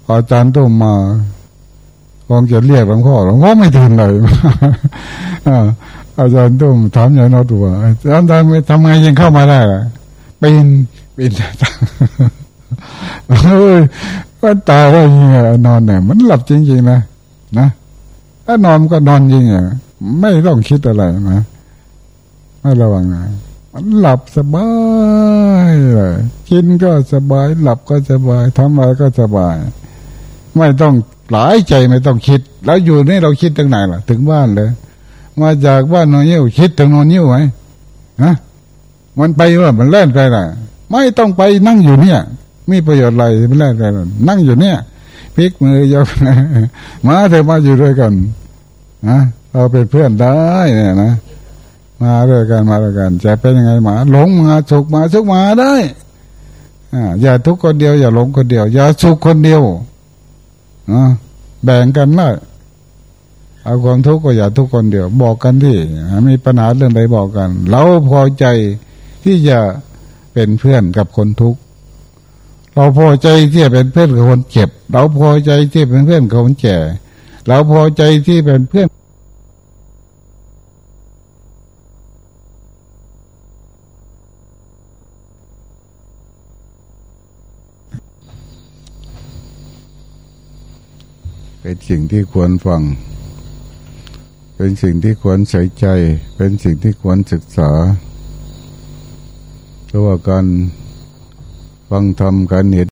อาจารย์ต้มมา คงจะเรียกหลวงพ่อหลวงพ่อไม่ตื่นเลยอาจารย์ตุ้มถามอย่างนอตัวอาจารย์ทำทำไงยังเข้ามาได้ปีนปีนเฮ้ยว่าตาว่าอย่างนอนเนี่ยมันหลับจริงๆนะนะถ้านอนก็นอนจริงอะไม่ต้องคิดอะไรนะไม่ระวังนะมันหลับสบายเลยกินก็สบาย หลับก็สบายทำอะไรก็สบาย ไม่ต้อง หลายใจไม่ต้องคิด แล้วอยู่นี่เราคิดถึงไหนล่ะ ถึงบ้านเลย มาจากบ้านนอนยิ้วคิดถึงนอนยิ้วไหมฮะมันไปว่ามันเล่นไปล่ะ ไม่ต้องไปนั่งอยู่เนี่ย มีประโยชน์อะไรไม่เล่นไปนั่งอยู่เนี่ยพลิกมือยกมาเถอะมาอยู่ด้วยกันนะเราเป็นเพื่อนได้เนี่ยนะมาด้วยกันมาด้วยกันจะเป็นยังไงหมาหลงมาสุกมาสุกมาได้อ่าอย่าทุกคนเดียว อย่าหลงคนเดียว อย่าสุขคนเดียว แบ่งกันนะเอาความทุกข์ก็อย่าทุกคนเดียว บอกกันที่มีปัญหาเรื่องใดบอกกัน เราพอใจที่จะเป็นเพื่อนกับคนทุกข์เราพอใจที่จะเป็นเพื่อนกับคนเจ็บ เราพอใจที่เป็นเพื่อนกับคนแก่เราพอใจที่เป็นเพื่อน เป็นสิ่งที่ควรฟัง เป็นสิ่งที่ควรใส่ใจ เป็นสิ่งที่ควรศึกษาเพราะว่าการฟังธรรมการเห็น